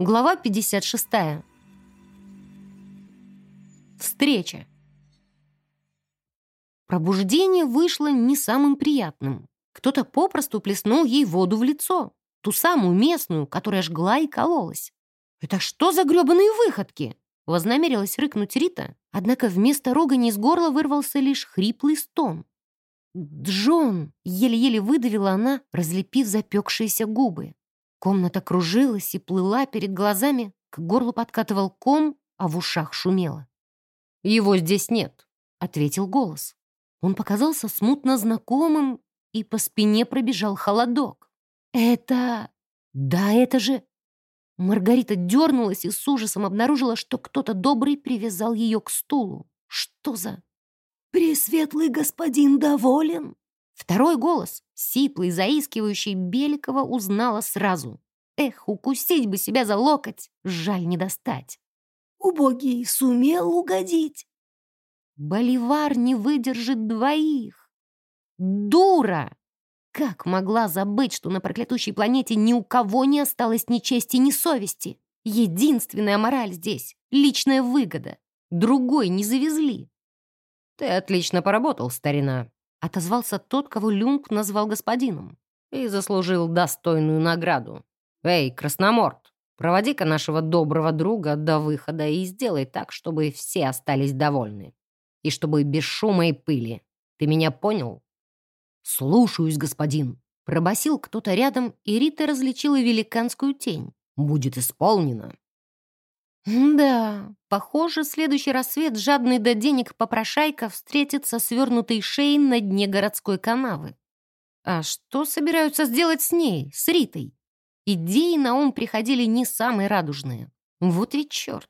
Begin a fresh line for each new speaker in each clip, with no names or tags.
Глава 56. Встреча. Пробуждение вышло не самым приятным. Кто-то попросту плеснул ей воду в лицо. Ту самую местную, которая жгла и кололась. «Это что за грёбаные выходки?» Вознамерилась рыкнуть Рита, однако вместо ругани из горла вырвался лишь хриплый стон. «Джон!» — еле-еле выдавила она, разлепив запекшиеся губы. Комната кружилась и плыла перед глазами, к горлу подкатывал ком, а в ушах шумело. «Его здесь нет», — ответил голос. Он показался смутно знакомым, и по спине пробежал холодок. «Это... да это же...» Маргарита дернулась и с ужасом обнаружила, что кто-то добрый привязал ее к стулу. «Что за...»
«Пресветлый господин доволен?»
Второй голос, сиплый, заискивающий, Беликова узнала сразу. Эх, укусить бы себя за локоть, жаль не достать.
Убогий сумел угодить.
Боливар не выдержит двоих. Дура! Как могла забыть, что на проклятущей планете ни у кого не осталось ни чести, ни совести? Единственная мораль здесь — личная выгода. Другой не завезли. Ты отлично поработал, старина, Отозвался тот, кого Люнг назвал господином. И заслужил достойную награду. «Эй, Красноморт, проводи-ка нашего доброго друга до выхода и сделай так, чтобы все остались довольны. И чтобы без шума и пыли. Ты меня понял?» «Слушаюсь, господин», — пробасил кто-то рядом, и Рита различила великанскую тень. «Будет исполнено». Да, похоже, следующий рассвет жадный до денег попрошайка встретится свернутой шеей на дне городской канавы. А что собираются сделать с ней, с Ритой? Идеи на ум приходили не самые радужные. Вот ведь черт.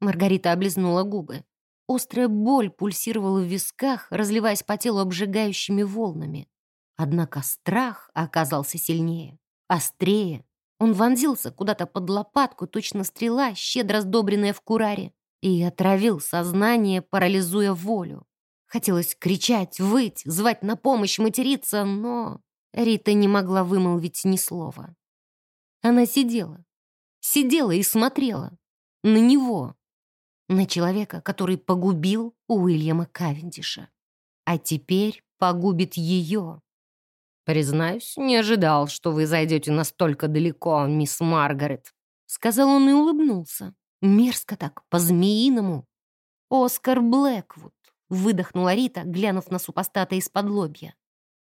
Маргарита облизнула губы. Острая боль пульсировала в висках, разливаясь по телу обжигающими волнами. Однако страх оказался сильнее, острее, он вонзился куда-то под лопатку, точно стрела, щедро сдобренная в кураре, и отравил сознание, парализуя волю. Хотелось кричать, выть, звать на помощь, материться, но Рита не могла вымолвить ни слова. Она сидела, сидела и смотрела на него, на человека, который погубил Уильяма Кавендиша, а теперь погубит ее. «Признаюсь, не ожидал, что вы зайдете настолько далеко, мисс Маргарет», — сказал он и улыбнулся. Мерзко так, по-змеиному. «Оскар Блэквуд», — выдохнула Рита, глянув на супостата из-под лобья.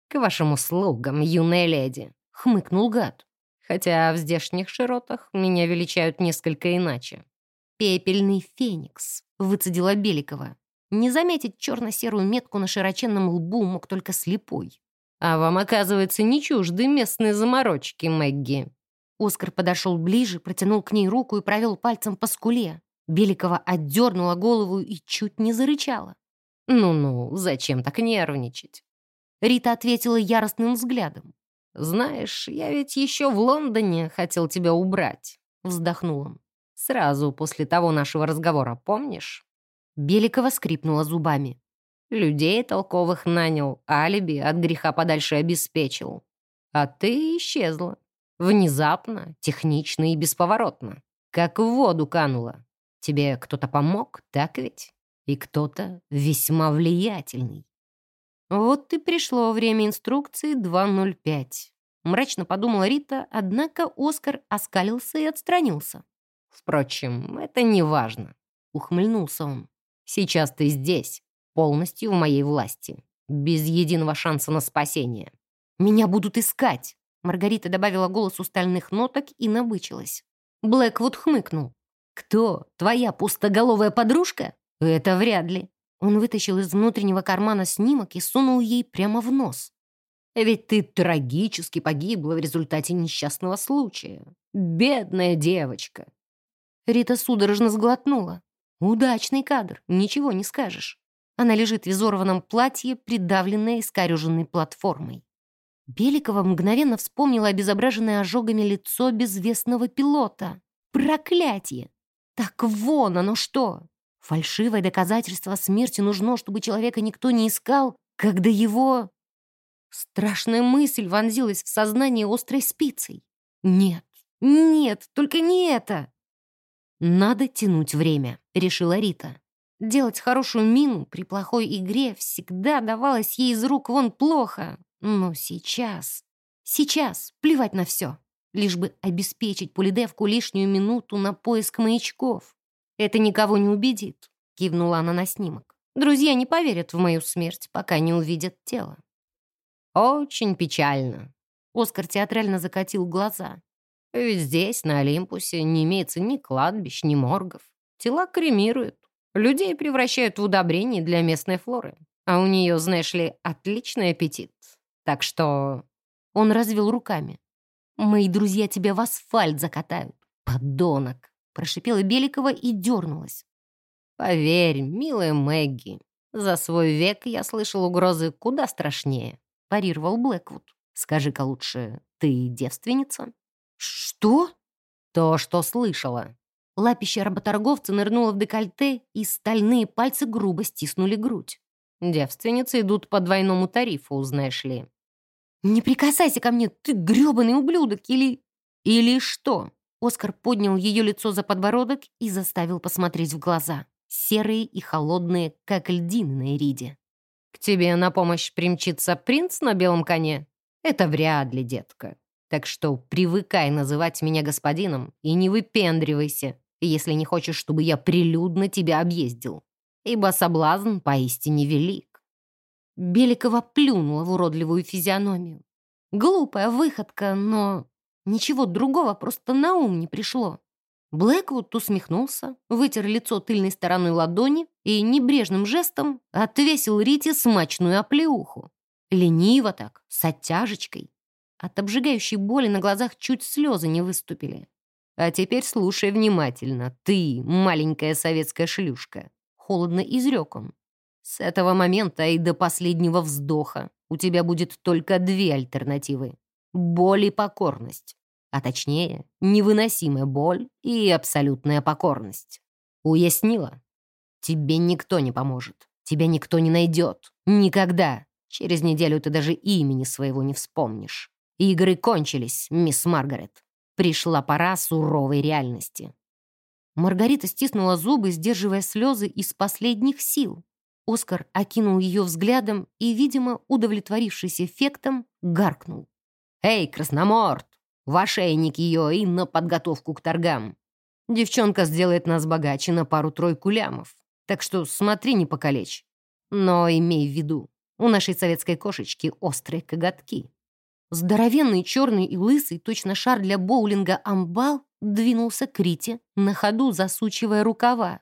«К вашим услугам, юная леди», — хмыкнул гад. «Хотя в здешних широтах меня величают несколько иначе». «Пепельный феникс», — выцедила Беликова. Не заметить черно-серую метку на широченном лбу мог только слепой. А вам, оказывается, не чужды местные заморочки, Мэгги». Оскар подошел ближе, протянул к ней руку и провел пальцем по скуле. Беликова отдернула голову и чуть не зарычала. «Ну-ну, зачем так нервничать?» Рита ответила яростным взглядом. «Знаешь, я ведь еще в Лондоне хотел тебя убрать», — вздохнул он. «Сразу после того нашего разговора, помнишь?» Беликова скрипнула зубами. Людей толковых нанял, алиби от греха подальше обеспечил. А ты исчезла. Внезапно, технично и бесповоротно. Как в воду канула. Тебе кто-то помог, так ведь? И кто-то весьма влиятельный. Вот и пришло время инструкции 2.05. Мрачно подумала Рита, однако Оскар оскалился и отстранился. Впрочем, это не важно. Ухмыльнулся он. Сейчас ты здесь, полностью в моей власти, без единого шанса на спасение. «Меня будут искать!» Маргарита добавила голосу стальных ноток и набычилась. Блэквуд хмыкнул. «Кто? Твоя пустоголовая подружка? Это вряд ли». Он вытащил из внутреннего кармана снимок и сунул ей прямо в нос. «Ведь ты трагически погибла в результате несчастного случая. Бедная девочка!» Рита судорожно сглотнула. «Удачный кадр, ничего не скажешь». Она лежит в изорванном платье, придавленная искореженной платформой. Беликова мгновенно вспомнила обезображенное ожогами лицо безвестного пилота. Проклятие! Так вон оно что! Фальшивое доказательство смерти нужно, чтобы человека никто не искал, когда его... Страшная мысль вонзилась в сознание острой спицей. Нет, Нет, только не это!» «Надо тянуть время», — решила Рита. Делать хорошую мину при плохой игре всегда давалось ей из рук вон плохо. Но сейчас... Сейчас плевать на все. Лишь бы обеспечить Полидевку лишнюю минуту на поиск маячков. Это никого не убедит, кивнула она на снимок. Друзья не поверят в мою смерть, пока не увидят тело. Очень печально. Оскар театрально закатил глаза. Ведь здесь, на Олимпусе, не имеется ни кладбищ, ни моргов. Тела кремируют. Людей превращают в удобрение для местной флоры. А у нее, знаешь ли, отличный аппетит. Так что...» Он развел руками. «Мои друзья тебя в асфальт закатают, подонок!» Прошипела Беликова и дернулась. «Поверь, милая Мэгги, за свой век я слышал угрозы куда страшнее», парировал Блэквуд. «Скажи-ка лучше, ты девственница?» «Что?» «То, что слышала. Лапище работорговца нырнуло в декольте, и стальные пальцы грубо стиснули грудь. Девственницы идут по двойному тарифу, узнаешь ли. «Не прикасайся ко мне, ты грёбаный ублюдок, или...» «Или что?» Оскар поднял ее лицо за подбородок и заставил посмотреть в глаза. Серые и холодные, как льдины на Ириде. «К тебе на помощь примчится принц на белом коне? Это вряд ли, детка. Так что привыкай называть меня господином и не выпендривайся если не хочешь, чтобы я прилюдно тебя объездил, ибо соблазн поистине велик». Беликова плюнула в уродливую физиономию. Глупая выходка, но ничего другого просто на ум не пришло. Блэквуд усмехнулся, вытер лицо тыльной стороной ладони и небрежным жестом отвесил Рите смачную оплеуху. Лениво так, с оттяжечкой. От обжигающей боли на глазах чуть слезы не выступили. А теперь слушай внимательно, ты, маленькая советская шлюшка. Холодно изрек он. С этого момента и до последнего вздоха у тебя будет только две альтернативы. Боль и покорность. А точнее, невыносимая боль и абсолютная покорность. Уяснила? Тебе никто не поможет. Тебя никто не найдет. Никогда. Через неделю ты даже имени своего не вспомнишь. Игры кончились, мисс Маргарет. Пришла пора суровой реальности. Маргарита стиснула зубы, сдерживая слезы из последних сил. Оскар окинул ее взглядом и, видимо, удовлетворившись эффектом, гаркнул. «Эй, красноморд! В ошейник ее и на подготовку к торгам. Девчонка сделает нас богаче на пару-тройку лямов. Так что смотри, не покалечь. Но имей в виду, у нашей советской кошечки острые коготки. Здоровенный, черный и лысый, точно шар для боулинга амбал, двинулся к Рите, на ходу засучивая рукава.